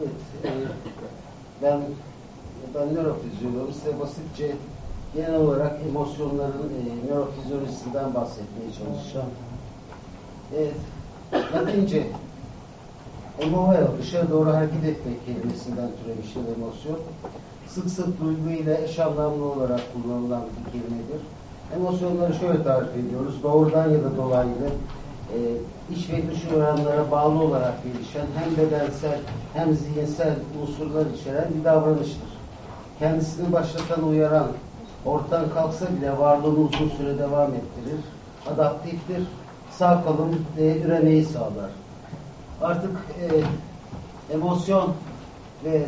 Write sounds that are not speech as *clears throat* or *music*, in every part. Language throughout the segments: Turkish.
Evet, ben ben nörofizyoloğum. Size basitçe genel olarak emosyonların e, nörofizyolojisinden bahsetmeye çalışacağım. Evet, Latince emoveo, dışarı doğru hareket etmek kelimesinden türemiştir emosyon. Sık sık duygu ile eş anlamlı olarak kullanılan bir kelimedir. Emosyonları şöyle tarif ediyoruz. Doğrudan ya da dolaylı e, iç ve dış oranlara bağlı olarak gelişen hem bedensel hem zihinsel unsurlar içeren bir davranıştır. Kendisini başlatan uyaran, ortadan kalksa bile varlığını uzun süre devam ettirir. Adaptiftir, sağ kalım ve üremeyi sağlar. Artık e, emosyon ve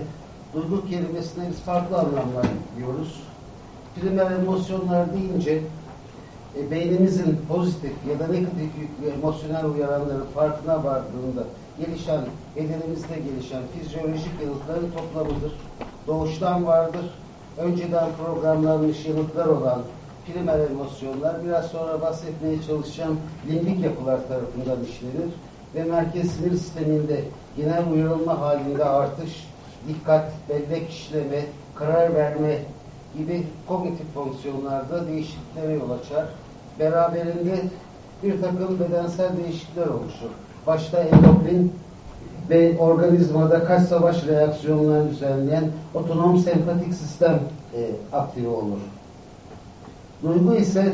duygu kelimesine biz farklı anlamlar diyoruz. Primer emosyonlar deyince e, beynimizin pozitif ya da negatif yüklü emosyonel uyaranların farkına vardığında gelişen, bedenimizde gelişen fizyolojik yanıtların toplamıdır. Doğuştan vardır. Önceden programlanmış yanıtlar olan primer emosyonlar biraz sonra bahsetmeye çalışacağım limbik yapılar tarafından işlenir ve merkez sinir sisteminde genel uyarılma halinde artış, dikkat, bellek işleme, karar verme gibi kognitif fonksiyonlarda değişikliklere yol açar. Beraberinde bir takım bedensel değişiklikler oluşur. Başta endokrin ve organizmada kaç savaş reaksiyonlarını düzenleyen otonom sempatik sistem e, aktive olur. Duygu ise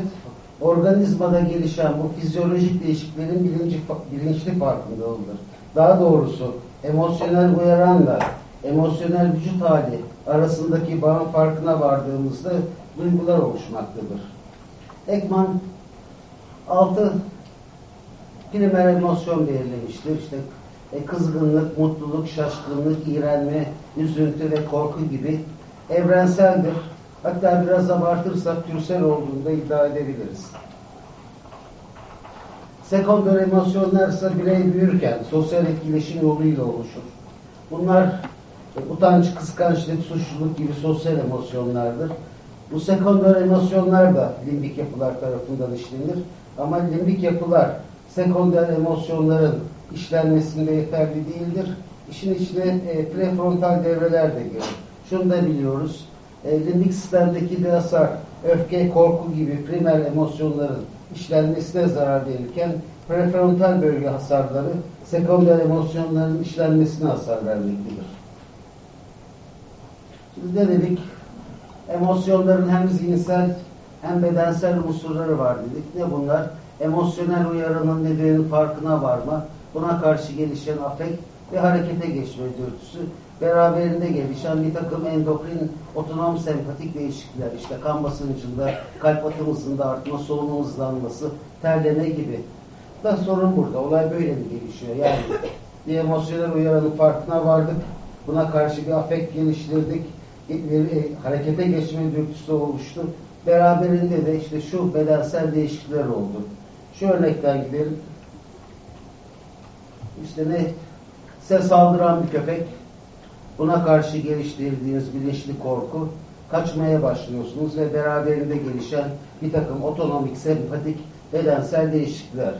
organizmada gelişen bu fizyolojik değişikliklerin bilinci, bilinçli farkındalığıdır. Daha doğrusu emosyonel uyaranla emosyonel vücut hali arasındaki bağın farkına vardığımızda duygular oluşmaktadır. Ekman altı primer emosyon belirlemiştir. İşte e, kızgınlık, mutluluk, şaşkınlık, iğrenme, üzüntü ve korku gibi evrenseldir. Hatta biraz abartırsak türsel olduğunda iddia edebiliriz. Sekonder emosyonlar ise birey büyürken sosyal etkileşim yoluyla oluşur. Bunlar utanç, kıskançlık, suçluluk gibi sosyal emosyonlardır. Bu sekonder emosyonlar da limbik yapılar tarafından işlenir. Ama limbik yapılar sekonder emosyonların işlenmesinde yeterli değildir. İşin içine e, prefrontal devreler de gelir. Şunu da biliyoruz. E, limbik sistemdeki bir hasar, öfke, korku gibi primer emosyonların işlenmesine zarar verirken prefrontal bölge hasarları sekonder emosyonların işlenmesine hasar vermektedir. Şimdi ne dedik? Emosyonların hem zihinsel hem bedensel unsurları var dedik. Ne bunlar? Emosyonel uyarının nedeninin farkına varma, buna karşı gelişen afekt ve harekete geçme dürtüsü, beraberinde gelişen bir takım endokrin otonom sempatik değişiklikler, işte kan basıncında, kalp atım hızında artma, solunum hızlanması, terleme gibi. Da sorun burada. Olay böyle mi gelişiyor? Yani bir emosyonel uyaranın farkına vardık. Buna karşı bir afekt geliştirdik. Harekete geçme dürtüsü oluştu. Beraberinde de işte şu bedensel değişiklikler oldu. Şu örnekten gidelim. İşte ne? Size saldıran bir köpek. Buna karşı geliştirdiğiniz bilinçli korku. Kaçmaya başlıyorsunuz ve beraberinde gelişen bir takım otonomik, sempatik, bedensel değişiklikler.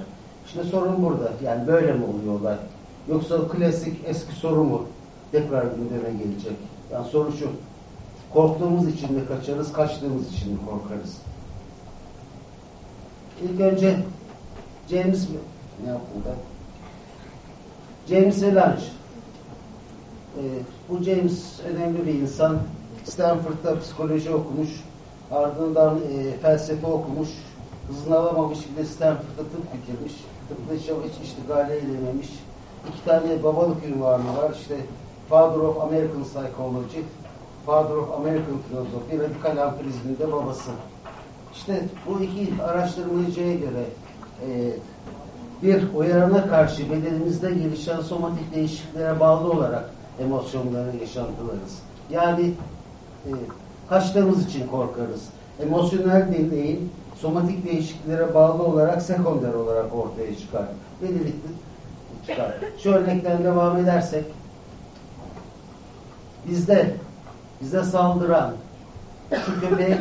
İşte sorun burada. Yani böyle mi oluyor olay? Yoksa klasik eski soru mu tekrar gündeme gelecek? Yani soru şu. Korktuğumuz için mi kaçarız, kaçtığımız için mi korkarız? İlk önce James ne ben? James Lange. Ee, bu James önemli bir insan. Stanford'da psikoloji okumuş. Ardından e, felsefe okumuş. Hızını alamamış bir de Stanford'da tıp bitirmiş. Tıpla hiç iştigale edememiş. İki tane babalık ünvanı var. İşte Father of American Psychology, Father of American Philosophy, radikal ampirizmin de babası. İşte bu iki araştırmacıya göre e, bir uyarana karşı bedenimizde gelişen somatik değişikliklere bağlı olarak emosyonları yaşantılarız. Yani e, kaçtığımız için korkarız. Emosyonel değil, somatik değişikliklere bağlı olarak sekonder olarak ortaya çıkar. Belirlikli çıkar. Şu örnekten devam edersek bizde bize saldıran şu köpeği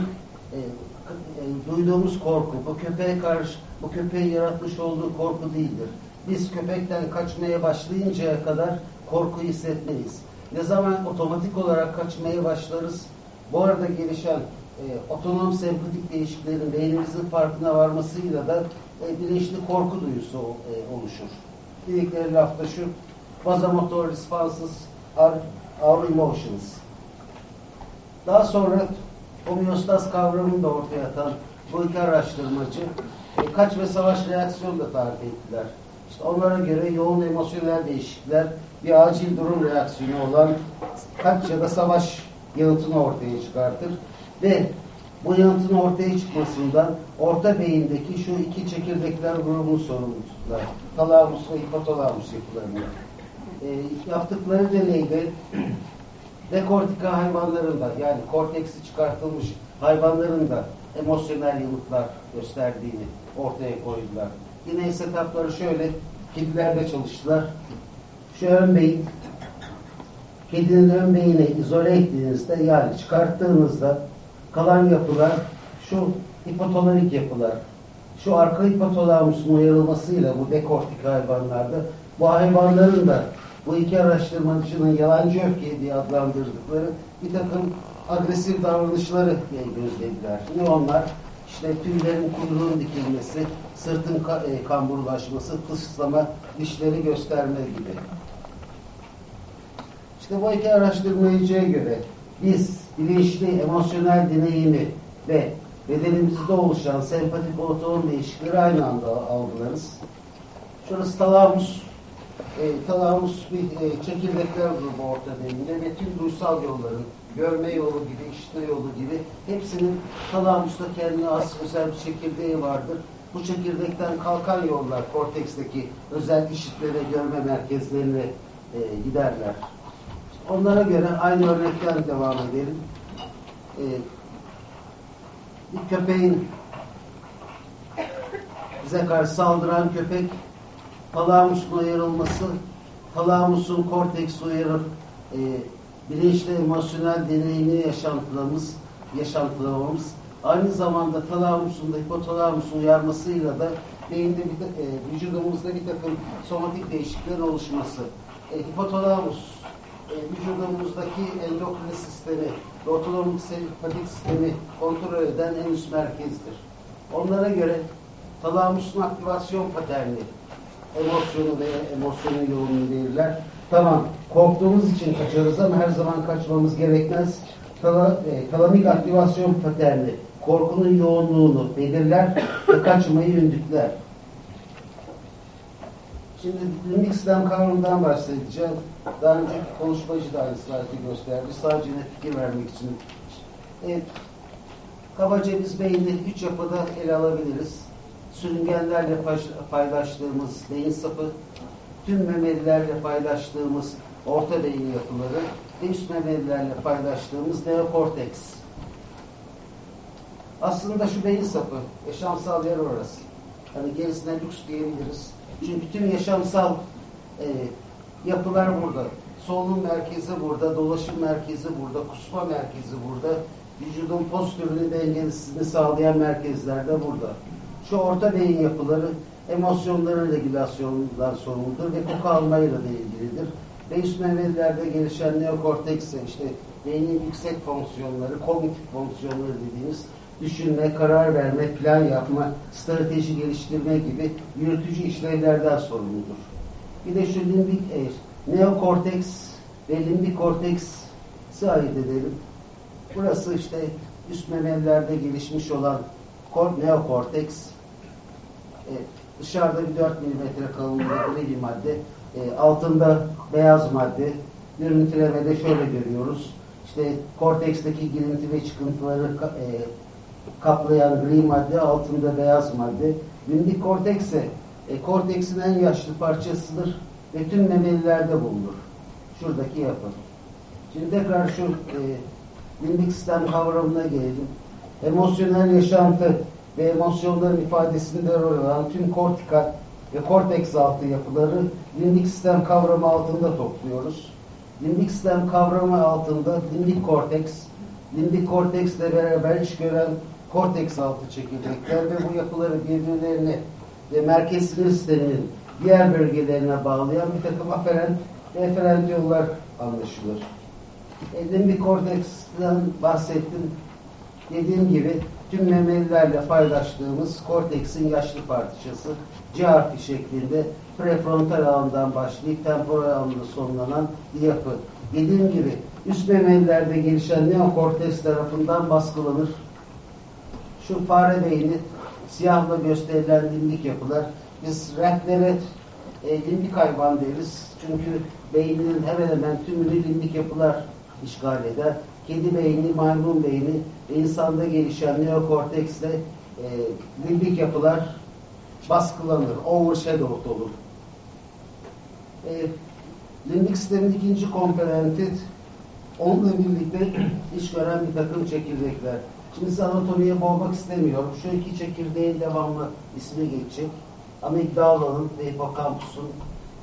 e, e, duyduğumuz korku, bu köpeğe karşı bu köpeğin yaratmış olduğu korku değildir. Biz köpekten kaçmaya başlayıncaya kadar korku hissetmeyiz. Ne zaman otomatik olarak kaçmaya başlarız? Bu arada gelişen e, otonom sempatik değişikliklerin beynimizin farkına varmasıyla da e, bilinçli korku duyusu e, oluşur. Dedikleri lafta şu, vasomotor responses are our emotions. Daha sonra homeostaz kavramını da ortaya atan bu iki araştırmacı e, kaç ve savaş reaksiyonu da tarif ettiler. İşte onlara göre yoğun emosyonel değişiklikler bir acil durum reaksiyonu olan kaç ya da savaş yanıtını ortaya çıkartır ve bu yanıtın ortaya çıkmasından orta beyindeki şu iki çekirdekler grubun sorumlusular. Talamus ve hipotalamus yapılarında. E, yaptıkları deneyde dekortika hayvanlarında yani korteksi çıkartılmış hayvanların da emosyonel yanıtlar gösterdiğini ortaya koydular. Yine setupları şöyle kedilerde çalıştılar. Şu ön beyin kedinin ön beyine izole ettiğinizde yani çıkarttığınızda kalan yapılar şu hipotalarik yapılar. Şu arka hipotalamusun uyarılmasıyla bu dekortik hayvanlarda bu hayvanların da bu iki araştırmacının yalancı öfke diye adlandırdıkları bir takım agresif davranışları gözlediler. Ne onlar? İşte tüylerin kuyruğun dikilmesi, sırtın e, kamburlaşması, tıslama, dişleri gösterme gibi. İşte bu iki araştırmacıya göre biz bilinçli emosyonel deneyimi ve bedenimizde oluşan sempatik otonom değişiklikleri aynı anda algılarız. Şurası talamus. E, talamus bir e, çekirdekler grubu orta beyinde ve tüm duysal yolların görme yolu gibi, işitme yolu gibi hepsinin talamusta kendine az özel bir çekirdeği vardır. Bu çekirdekten kalkan yollar korteksteki özel işitme görme merkezlerine e, giderler. Onlara göre aynı örnekten devam edelim. Ee, bir köpeğin bize karşı saldıran köpek talamusun uyarılması, talamusun korteks uyarır, e, bilinçli emosyonel deneyimini yaşantılamamız, yaşantılamamız aynı zamanda talamusun da hipotalamusun uyarmasıyla da beyinde bir, e, vücudumuzda bir takım somatik değişiklikler oluşması. E, hipotalamus e, vücudumuzdaki endokrin sistemi ve otonomik sempatik sistemi kontrol eden en üst merkezdir. Onlara göre talamusun aktivasyon paterni emosyonu veya emosyonun yoğunluğu verirler. Tamam, korktuğumuz için kaçarız ama her zaman kaçmamız gerekmez. Tala, e, talamik aktivasyon paterni korkunun yoğunluğunu belirler ve kaçmayı ündükler. Şimdi limbik sistem kavramından bahsedeceğim. Daha önceki konuşmacı da aynı slaytı gösterdi. Sadece ne fikir vermek için. Evet. Kabaca biz beyni üç yapıda ele alabiliriz. Sürüngenlerle paylaştığımız beyin sapı, tüm memelilerle paylaştığımız orta beyin yapıları ve üst memelilerle paylaştığımız neokorteks. Aslında şu beyin sapı, yaşamsal yer orası. Hani gerisine lüks diyebiliriz. Çünkü tüm yaşamsal e, yapılar burada. Solunum merkezi burada, dolaşım merkezi burada, kusma merkezi burada, vücudun postürünü dengesini sağlayan merkezler de burada. Şu orta beyin yapıları emosyonların regülasyonundan sorumludur ve koku almayla da ilgilidir. Ve üst memelilerde gelişen neokorteks işte beynin yüksek fonksiyonları, kognitif fonksiyonları dediğimiz düşünme, karar verme, plan yapma, strateji geliştirme gibi yürütücü işlevlerden sorumludur. Bir de şu limbik e, neokorteks ve limbik korteksi ayırt edelim. Burası işte üst memelilerde gelişmiş olan neokorteks. E, dışarıda bir 4 milimetre kalınlığında bir madde. E, altında beyaz madde. Görüntülemede şöyle görüyoruz. İşte korteksteki girinti ve çıkıntıları e, kaplayan gri madde, altında beyaz madde. Limbik korteks ise e, korteksin en yaşlı parçasıdır ve tüm memelilerde bulunur. Şuradaki yapı. Şimdi tekrar şu e, limbik sistem kavramına gelelim. Emosyonel yaşantı ve emosyonların ifadesinde rol alan tüm kortikal ve korteks altı yapıları limbik sistem kavramı altında topluyoruz. Limbik sistem kavramı altında limbik korteks, limbik korteksle beraber iş gören korteks altı çekirdekler ve bu yapıları birbirlerine ve merkez sinir sisteminin diğer bölgelerine bağlayan bir takım aferent ve eferent yollar anlaşılır. E, limbik korteksten bahsettim. Dediğim gibi tüm memelilerle paylaştığımız korteksin yaşlı parçası C harfi şeklinde prefrontal alandan başlayıp temporal alanda sonlanan bir yapı. Dediğim gibi üst memelilerde gelişen neokorteks tarafından baskılanır. Şu fare beyni siyahla gösterilen limbik yapılar. Biz renklere e, limbik hayvan deriz. Çünkü beyninin hemen hemen tümünü limbik yapılar işgal eder. Kedi beyni, maymun beyni insanda gelişen neokorteksle e, limbik yapılar baskılanır, overshadowed olur. E, limbik sistemin ikinci komponenti onunla birlikte iş gören bir takım çekirdekler. Şimdi size anatomiye boğmak istemiyorum. Şu iki çekirdeğin devamlı ismi geçecek. Amigdalanın ve hipokampusun.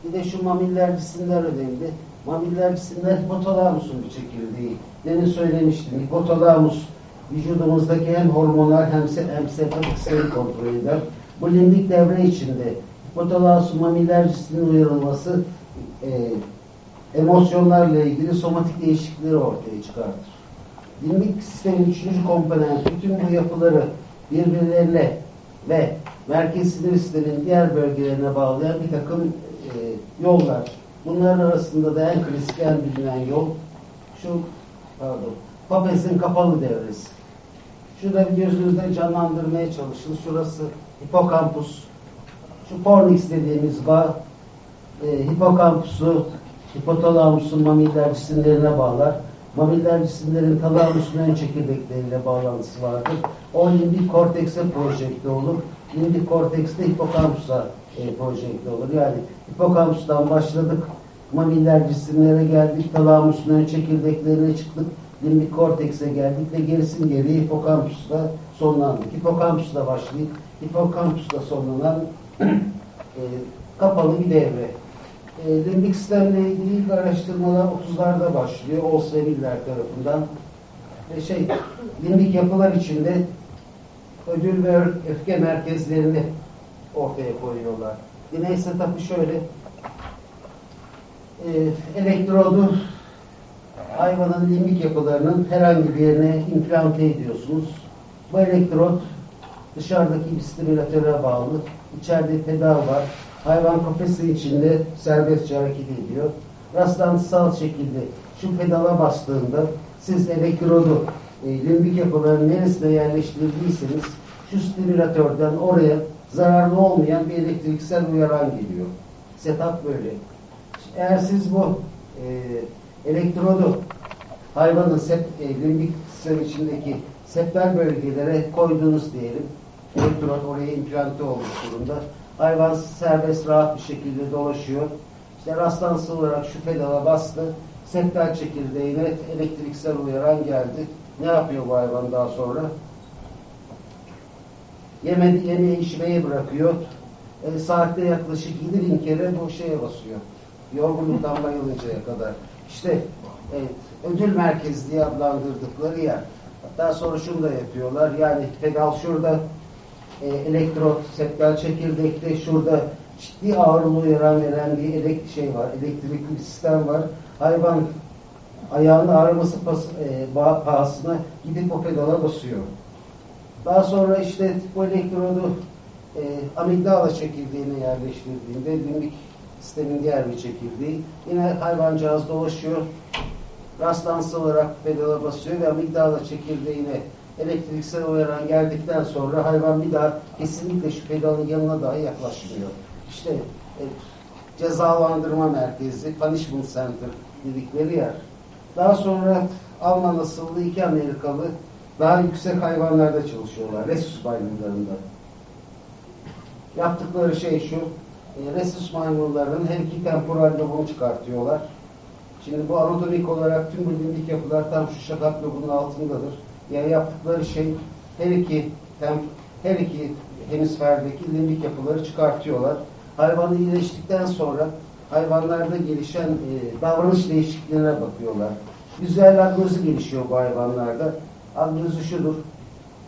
Bir de şu mamiller cisimler önemli. Mamiller cisimler hipotalamusun bir çekirdeği. Demin söylemiştim. Hipotalamus vücudumuzdaki hem hormonal hem, se hem sistemi kontrol eder. Bu limbik devre içinde hipotalamusun mamiller cisminin uyarılması e, emosyonlarla ilgili somatik değişiklikleri ortaya çıkartır. Limbik sistemin üçüncü komponenti bütün bu yapıları birbirlerine ve merkez sinir sisteminin diğer bölgelerine bağlayan bir takım e, yollar. Bunların arasında da en klasik, en bilinen yol şu, pardon, Papez'in kapalı devresi. Şurada gözünüzde canlandırmaya çalışın. Şurası hipokampus. Şu pornix dediğimiz bağ e, hipokampusu hipotalamusun mamiller cisimlerine bağlar. Mamiller cisimlerin talamusun ön çekirdekleriyle bağlantısı vardır. O limbik kortekse projekte olur. Limbik kortekste hipokampusa e, projekte olur. Yani hipokampustan başladık. Mamiller cisimlere geldik. Talamusun çekirdeklerine çıktık. Limbik kortekse geldik ve gerisin geriye hipokampusla sonlandık. Hipokampusla başlayıp hipokampusla sonlanan *clears throat* e, kapalı bir devre. E, limbik sistemle ilgili ilk araştırmalar 30'larda başlıyor. Olseviller tarafından. Ve şey, limbik yapılar içinde ödül ve öfke merkezlerini ortaya koyuyorlar. Deney setup'ı şöyle. E, elektrodu hayvanın limbik yapılarının herhangi bir yerine implante ediyorsunuz. Bu elektrot dışarıdaki bir stimülatöre bağlı. İçeride pedal var. Hayvan kafesi içinde serbestçe hareket ediyor. Rastlantısal şekilde şu pedala bastığında siz elektrodu limbik yapıların neresine yerleştirdiyseniz şu stimülatörden oraya zararlı olmayan bir elektriksel uyaran geliyor. Setup böyle. Eğer siz bu e, elektrodu hayvanın sep, e, limbik sistem içindeki septal bölgelere koyduğunuz diyelim. Elektrot oraya implante olmuş durumda. Hayvan serbest rahat bir şekilde dolaşıyor. İşte rastlansal olarak şu pedala bastı. Septal çekirdeğine elektriksel uyaran geldi. Ne yapıyor bu hayvan daha sonra? Yemedi, yemeği içmeyi bırakıyor. E, saatte yaklaşık 7000 kere bu şeye basıyor. Yorgunluktan bayılıncaya kadar. İşte evet, ödül merkezi diye adlandırdıkları yer. Hatta sonra şunu da yapıyorlar. Yani pedal şurada e, elektrot, septal çekirdekte şurada ciddi ağırlığı uyaran veren bir elek şey var. Elektrikli sistem var. Hayvan ayağının ağrıması pas, e, pahasına gidip o pedala basıyor. Daha sonra işte bu elektrodu e, amigdala çekirdeğine yerleştirdiğinde limbik sistemin diğer bir çekirdeği yine hayvancağız dolaşıyor. Rastlantısal olarak pedala basıyor ve amigdala çekirdeğine elektriksel uyaran geldikten sonra hayvan bir daha kesinlikle şu pedalın yanına dahi yaklaşmıyor. İşte e, cezalandırma merkezi, punishment center dedikleri yer. Daha sonra Alman asıllı iki Amerikalı daha yüksek hayvanlarda çalışıyorlar. Resus maymunlarında. Yaptıkları şey şu, e, Resus maymunlarının her iki temporal lobunu çıkartıyorlar. Şimdi bu anatomik olarak tüm bu limbik yapılar tam şu şakak lobunun altındadır. Yani yaptıkları şey her iki tem, her iki hemisferdeki limbik yapıları çıkartıyorlar. Hayvanı iyileştikten sonra hayvanlarda gelişen e, davranış değişikliklerine bakıyorlar. Güzel agnozu gelişiyor bu hayvanlarda. Agnozu şudur.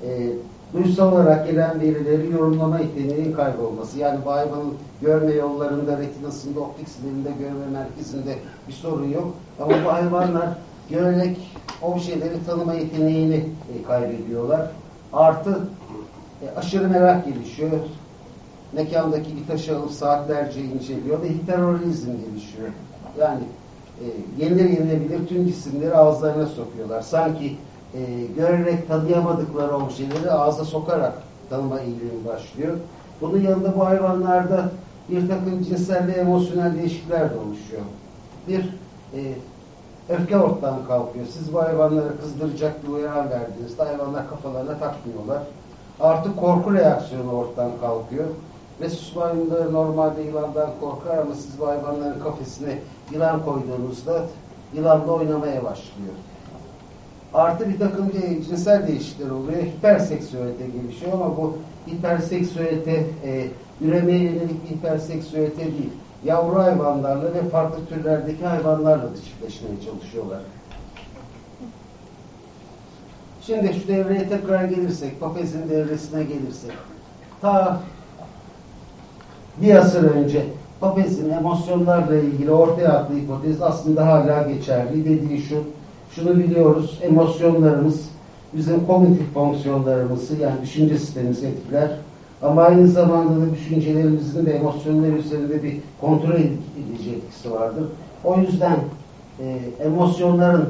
E, duysal olarak gelen verileri yorumlama yeteneğinin kaybolması. Yani bu hayvanın görme yollarında, retinasında, optik sinirinde, görme merkezinde bir sorun yok. Ama bu hayvanlar görerek objeleri tanıma yeteneğini e, kaybediyorlar. Artı e, aşırı merak gelişiyor. Mekandaki bir taşı alıp saatlerce inceliyor ve hiperrealizm gelişiyor. Yani e, yenilir yenilebilir tüm cisimleri ağızlarına sokuyorlar. Sanki e, görerek tanıyamadıkları objeleri ağza sokarak tanıma eğilimi başlıyor. Bunun yanında bu hayvanlarda bir takım cinsel ve emosyonel değişiklikler de oluşuyor. Bir, e, öfke ortadan kalkıyor. Siz bu hayvanları kızdıracak bir uyarı verdiğinizde hayvanlar kafalarına takmıyorlar. Artık korku reaksiyonu ortadan kalkıyor. Sus maymunları normalde yılandan korkar ama siz bu hayvanların kafesine yılan koyduğunuzda yılanla oynamaya başlıyor. Artı bir takım cinsel değişiklikler oluyor. Hiperseksüelite gelişiyor ama bu hiperseksüelite e, üremeye yönelik hiperseksüelite değil. Yavru hayvanlarla ve farklı türlerdeki hayvanlarla da çiftleşmeye çalışıyorlar. Şimdi şu devreye tekrar gelirsek, Papez'in devresine gelirsek. Ta bir asır önce Papez'in emosyonlarla ilgili ortaya attığı hipotez aslında hala geçerli. Dediği şu, şunu biliyoruz, emosyonlarımız bizim kognitif fonksiyonlarımızı yani düşünce sistemimizi etkiler. Ama aynı zamanda da düşüncelerimizin ve emosyonlar üzerinde bir kontrol edici etkisi vardır. O yüzden e, emosyonların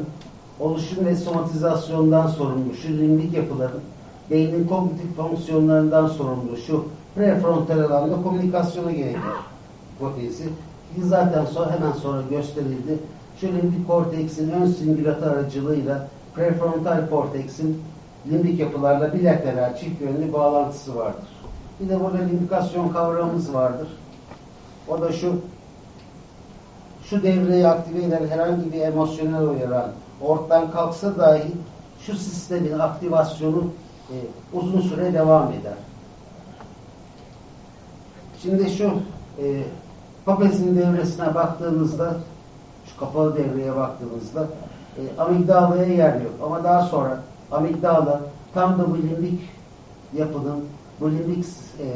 oluşum ve somatizasyondan sorumlu şu limbik yapıların beynin kognitif fonksiyonlarından sorumlu şu prefrontal alanda komünikasyona gerekir hipotezi. Zaten sonra, hemen sonra gösterildi. Şu limbik korteksin ön singülatı aracılığıyla prefrontal korteksin limbik yapılarla bilateral çift yönlü bağlantısı vardır. Bir de burada limbikasyon kavramımız vardır. O da şu şu devreyi aktive eden herhangi bir emosyonel uyaran ortadan kalksa dahi şu sistemin aktivasyonu e, uzun süre devam eder. Şimdi şu e, Papez'in devresine baktığınızda şu kapalı devreye baktığınızda e, amigdalaya yer yok. Ama daha sonra amigdala tam da bu limbik yapının bu limbik e,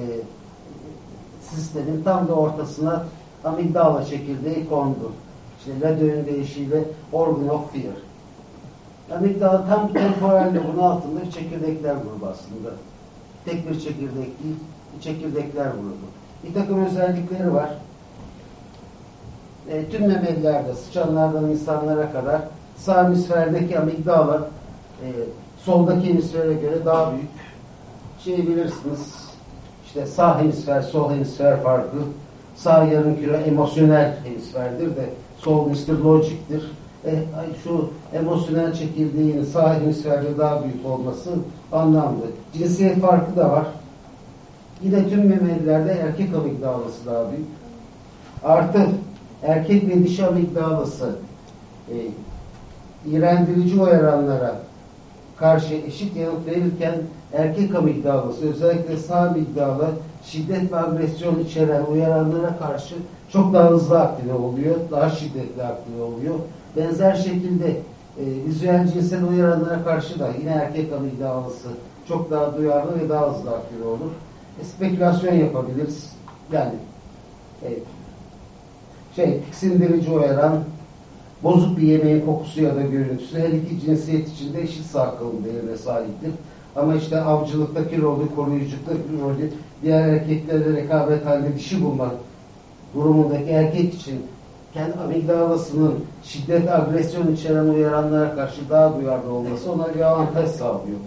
sistemin tam da ortasına amigdala çekirdeği kondu. İşte Ledö'nün deyişiyle organ of fear. Amigdala tam temporalde bunun altında çekirdekler grubu aslında. Tek bir çekirdek değil, çekirdekler grubu. Bir takım özellikleri var. E, tüm memelilerde, sıçanlardan insanlara kadar sağ hemisferdeki amigdala e, soldaki hemisfere göre daha büyük. Şey bilirsiniz, işte sağ hemisfer, sol hemisfer farkı. Sağ yarım kilo emosyonel hemisferdir de sol Mr. Logic'tir. E, şu emosyonel çekirdeğin sağ hemisferde daha büyük olması anlamlı. Cinsiyet farkı da var. Yine tüm memelilerde erkek amigdalası daha büyük. Artı erkek ve dişi amigdalası e, iğrendirici uyaranlara karşı eşit yanıt verirken erkek amigdalası özellikle sağ amigdala şiddet ve agresyon içeren uyaranlara karşı çok daha hızlı aktive oluyor, daha şiddetli aktive oluyor. Benzer şekilde e, vizüel cinsel uyaranlara karşı da yine erkek amigdalası çok daha duyarlı ve daha hızlı aktive olur. Spekülasyon yapabiliriz. Yani e, şey, tiksindirici uyaran bozuk bir yemeğin kokusu ya da görüntüsü her iki cinsiyet içinde eşit kalım değerine sahiptir. Ama işte avcılıktaki rolü, koruyuculuktaki rolü diğer erkeklerle rekabet halinde dişi bulmak durumundaki erkek için kendi amigdalasının şiddet, agresyon içeren uyaranlara karşı daha duyarlı olması ona bir avantaj sağlıyor.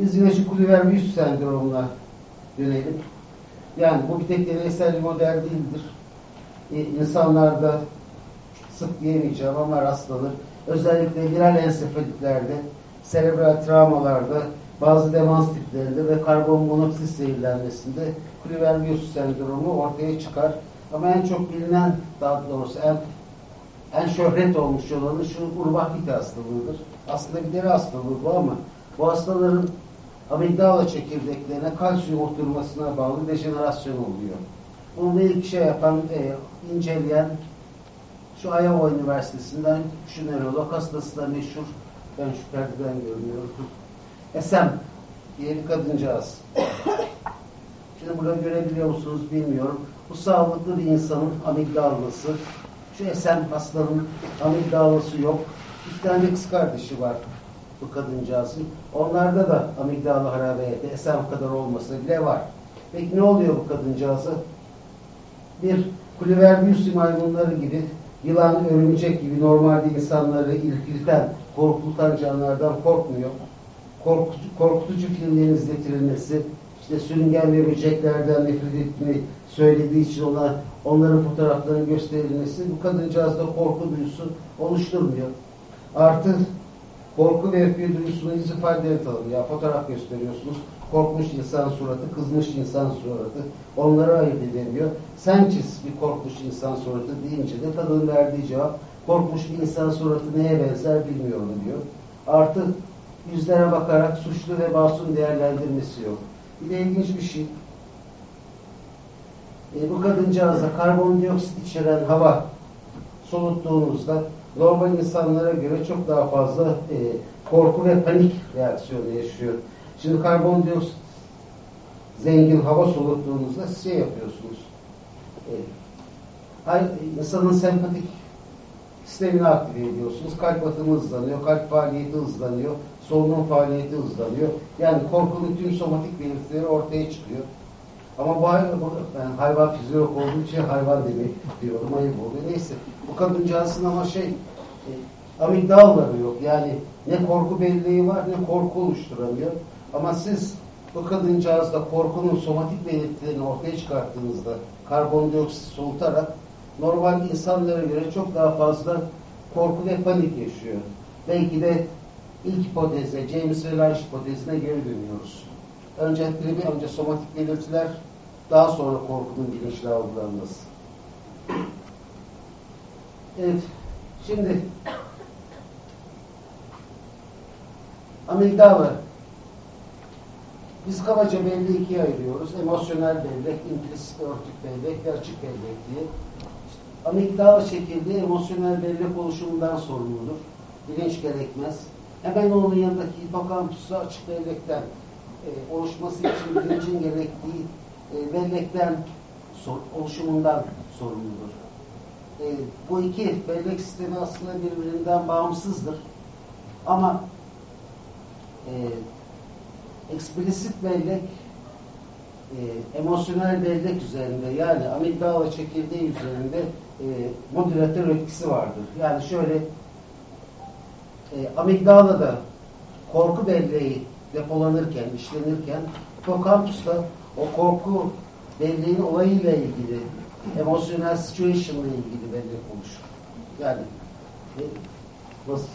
Biz yine şu Kluver-Buist sendromuna dönelim. Yani bu bir tek deneysel bir model değildir. Ee, insanlarda sık diyemeyeceğim ama rastlanır. Özellikle viral ensefalitlerde, serebral travmalarda, bazı demans tiplerinde ve karbon monoksit zehirlenmesinde Kluver-Buist sendromu ortaya çıkar. Ama en çok bilinen, daha doğrusu en en şöhret olmuş olanı şu urbakite hastalığıdır. Aslında bir deri hastalığı bu ama bu hastaların amigdala çekirdeklerine kalsiyum oturmasına bağlı dejenerasyon oluyor. Bunu ilk şey yapan, e, inceleyen şu Iowa Üniversitesi'nden şu nörolog hastası da meşhur. Ben şu perdeden görmüyorum. Esem diye bir kadıncağız. *coughs* Şimdi burada görebiliyor musunuz bilmiyorum. Bu sağlıklı bir insanın amigdalası Şu Esen hastanın amigdalası yok. İki tane kız kardeşi var bu kadıncağızın. Onlarda da amigdalı harabiyeti Esen kadar olmasa bile var. Peki ne oluyor bu kadıncağıza? Bir Kulüverbius maymunları gibi yılan, örümcek gibi normalde insanları irkilten, korkutan canlılardan korkmuyor. Korkutucu, korkutucu filmlerin izletilmesi, işte sürüngen ve böceklerden nefret ettiğini söylediği için ona onların fotoğraflarının gösterilmesi bu kadıncağızda korku duyusu oluşturmuyor. Artı korku ve öfke duyusunu yüz ifadeye tanımıyor. Fotoğraf gösteriyorsunuz. Korkmuş insan suratı, kızmış insan suratı. Onları ayırt edemiyor. Sen çiz bir korkmuş insan suratı deyince de kadının verdiği cevap korkmuş bir insan suratı neye benzer bilmiyorum diyor. Artı yüzlere bakarak suçlu ve masum değerlendirmesi yok. Bir de ilginç bir şey. E, bu kadıncağıza karbondioksit içeren hava soluttuğunuzda normal insanlara göre çok daha fazla e, korku ve panik reaksiyonu yaşıyor. Şimdi karbondioksit zengin hava soluttuğunuzda siz şey yapıyorsunuz. E, insanın sempatik sistemini aktive ediyorsunuz. Kalp atımı hızlanıyor, kalp faaliyeti hızlanıyor, solunum faaliyeti hızlanıyor. Yani korkunun tüm somatik belirtileri ortaya çıkıyor. Ama bu yani hayvan fizyolog olduğu için hayvan demek diyorum, ayıp oluyor. Neyse, bu kadıncağızın ama şey, e, amigdalları yok. Yani ne korku belleği var, ne korku oluşturamıyor. Ama siz bu kadıncağızda korkunun somatik belirtilerini ortaya çıkarttığınızda karbondioksit solutarak normal insanlara göre çok daha fazla korku ve panik yaşıyor. Belki de ilk hipoteze, James ve Lange hipotezine geri dönüyoruz. Önce pribi, önce somatik belirtiler, daha sonra korkunun bilinçli algılanması. Evet, şimdi amigdala biz kabaca belli ikiye ayırıyoruz. Emosyonel bellek, implisit örtük bellek ve açık bellek diye. Amigdala çekirdeği emosyonel bellek oluşumundan sorumludur. Bilinç gerekmez. Hemen onun yanındaki hipokampusu açık bellekten e, oluşması için bilincin gerektiği e, bellekten oluşumundan sorumludur. E, bu iki bellek sistemi aslında birbirinden bağımsızdır. Ama e, eksplisit bellek e, emosyonel bellek üzerinde yani amigdala çekirdeği üzerinde e, modülatör etkisi vardır. Yani şöyle e, amigdalada korku belleği depolanırken, işlenirken hipokampüste o korku belleğin olayıyla ilgili emosyonel situation ile ilgili bellek oluşur. Yani e, nasıl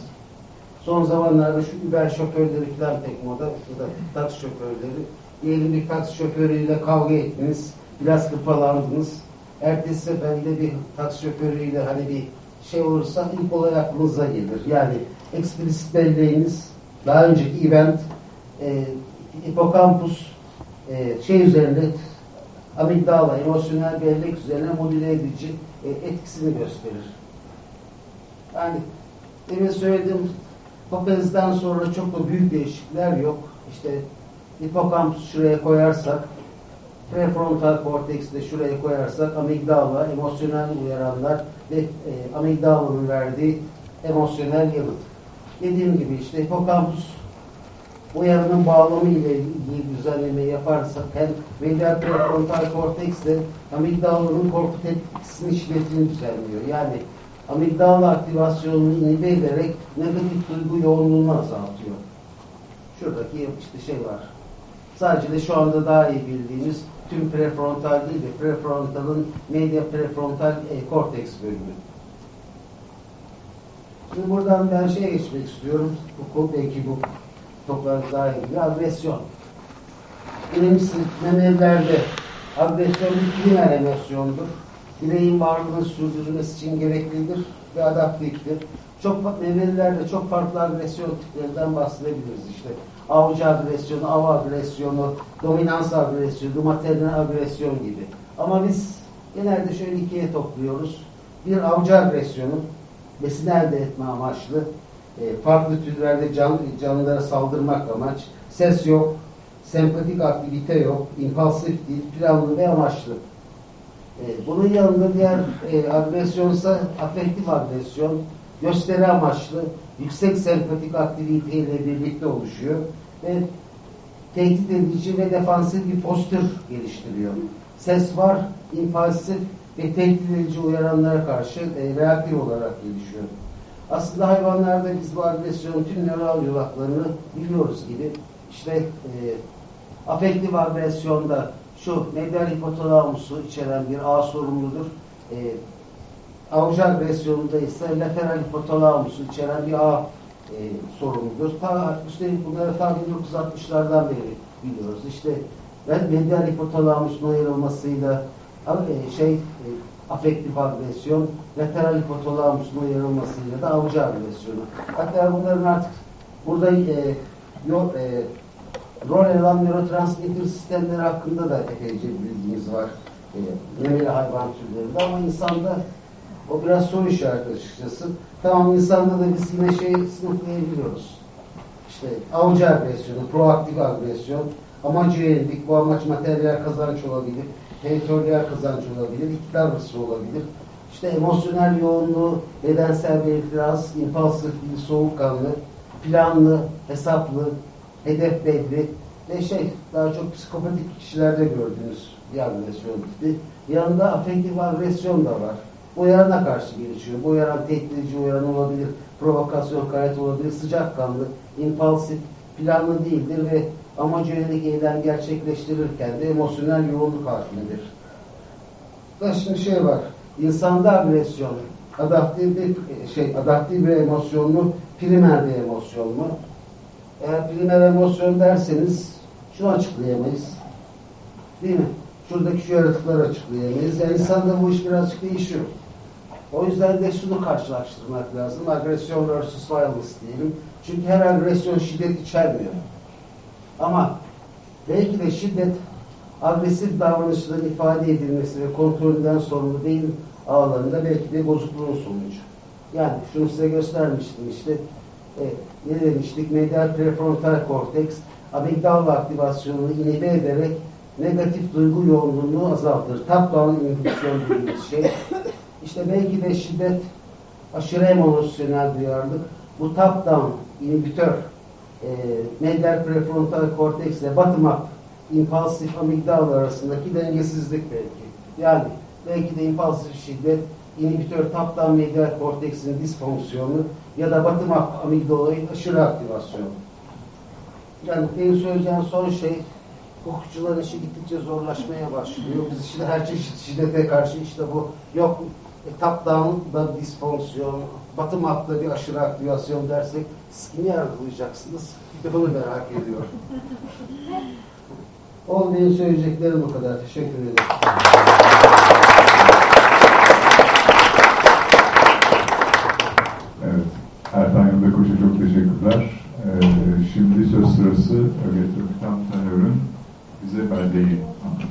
Son zamanlarda şu Uber şoförleri falan pek moda, bu da taksi şoförleri. Diyelim bir taksi şoförüyle kavga ettiniz, biraz kıpalandınız. Ertesi seferinde bir taksi şoförüyle hani bir şey olursa ilk olay aklınıza gelir. Yani eksplisit belleğiniz, daha önceki event, e, hipokampus e, şey üzerinde amigdala, emosyonel bellek üzerine modüle edici e, etkisini gösterir. Yani demin söylediğim Hipofizden sonra çok da büyük değişiklikler yok. İşte hipokampüs şuraya koyarsak, prefrontal korteks de şuraya koyarsak amigdala, emosyonel uyaranlar ve e, amigdalanın verdiği emosyonel yanıt. Dediğim gibi işte hipokampüs uyarının bağlamı ile ilgili düzenleme yaparsak hem medial prefrontal korteks de amigdalanın korku tepkisini işletini düzenliyor. Yani amigdala aktivasyonunu inhibe ederek negatif duygu yoğunluğunu azaltıyor. Şuradaki işte şey var. Sadece de şu anda daha iyi bildiğimiz tüm prefrontal değil de prefrontalın media prefrontal e, korteks bölümü. Şimdi buradan ben şeye geçmek istiyorum. Bu belki bu daha iyi bir agresyon. Birincisi memelilerde agresyon bir primer emosyondur bireyin varlığını sürdürülmesi için gereklidir ve adaptiftir. Çok memelilerde çok farklı agresyon tiplerinden bahsedebiliriz işte. Avcı agresyonu, av agresyonu, dominans agresyonu, maternal agresyon gibi. Ama biz genelde şöyle ikiye topluyoruz. Bir avcı agresyonu, besin elde etme amaçlı, e, farklı türlerde can, canlılara saldırmak amaç, ses yok, sempatik aktivite yok, impulsif değil, planlı ve amaçlı. E, bunun yanında diğer e, agresyonsa afektif agresyon, gösteri amaçlı, yüksek sempatik aktiviteyle birlikte oluşuyor ve tehdit edici ve defansif bir postür geliştiriyor. Ses var, impulsif ve tehdit edici uyaranlara karşı e, reaktif olarak gelişiyor. Aslında hayvanlarda biz bu agresyonun tüm nöral yolaklarını biliyoruz gibi. İşte e, afektif agresyonda şu medial hipotalamusu içeren bir ağ sorumludur. E, avcı agresyonunda ise lateral hipotalamusu içeren bir ağ e, sorumludur. Ta, üstelik bunları ta 1960'lardan beri biliyoruz. İşte medial hipotalamusun ayrılmasıyla e, şey e, afektif agresyon, lateral hipotalamusun ayrılmasıyla da avcı agresyonu. Hatta bunların artık burada e, yol, e, rol alan nörotransmitter sistemleri hakkında da epeyce bilgimiz var. E, memeli hayvan türlerinde ama insanda o biraz soru işareti açıkçası. Tamam insanda da biz yine şey sınıflayabiliyoruz. İşte avcı agresyonu, proaktif agresyon, amacı yönelik, bu amaç materyal kazanç olabilir, teritoriyel kazanç olabilir, iktidar hırsı olabilir. İşte emosyonel yoğunluğu, bedensel belirtiler az, impulsif, soğukkanlı, planlı, hesaplı, hedef belli ve şey daha çok psikopatik kişilerde gördüğünüz bir agresyon tipi. Yanında afektif agresyon da var. Uyarana karşı gelişiyor. Bu uyaran tehdit edici uyaran olabilir, provokasyon gayet olabilir, sıcakkanlı, impulsif, planlı değildir ve amacı yönelik eylem gerçekleştirirken de emosyonel yoğunluk halindedir. Da şimdi şey var, insanda agresyon, adaptif bir şey, adaptif bir emosyon mu, primer bir emosyon mu? Eğer primer emosyon derseniz şunu açıklayamayız. Değil mi? Şuradaki şu yaratıkları açıklayamayız. Yani insanda bu iş birazcık değişiyor. O yüzden de şunu karşılaştırmak lazım. Agresyon versus violence diyelim. Çünkü her agresyon şiddet içermiyor. Ama belki de şiddet agresif davranışların ifade edilmesi ve kontrolünden sorumlu değil ağlarında belki de bozukluğun sonucu. Yani şunu size göstermiştim işte e, ne demiştik? Medial prefrontal korteks amigdala aktivasyonunu inhibe ederek negatif duygu yoğunluğunu azaltır. Top-down inhibisyon dediğimiz şey. İşte belki de şiddet aşırı emosyonel duyarlılık. Bu top-down inhibitör e, medial prefrontal korteks ile bottom-up impulsif amigdala arasındaki dengesizlik belki. Yani belki de impulsif şiddet inhibitör top-down medial korteksin disfonksiyonu ya da bottom-up amigdalayın aşırı aktivasyonu. Yani benim söyleyeceğim son şey hukukçuların işi gittikçe zorlaşmaya başlıyor. Biz işte her çeşit şiddete karşı işte bu yok e, top down'da disfonksiyon, bottom up'da bir aşırı aktivasyon dersek kimi yargılayacaksınız? Bunu merak ediyorum. *laughs* Ol benim söyleyeceklerim bu kadar. Teşekkür ederim. Evet. Ertan Yıldakoç'a çok. Ee, şimdi söz sırası Öget Ökten Tanıyor'un bize belleği anlatacak.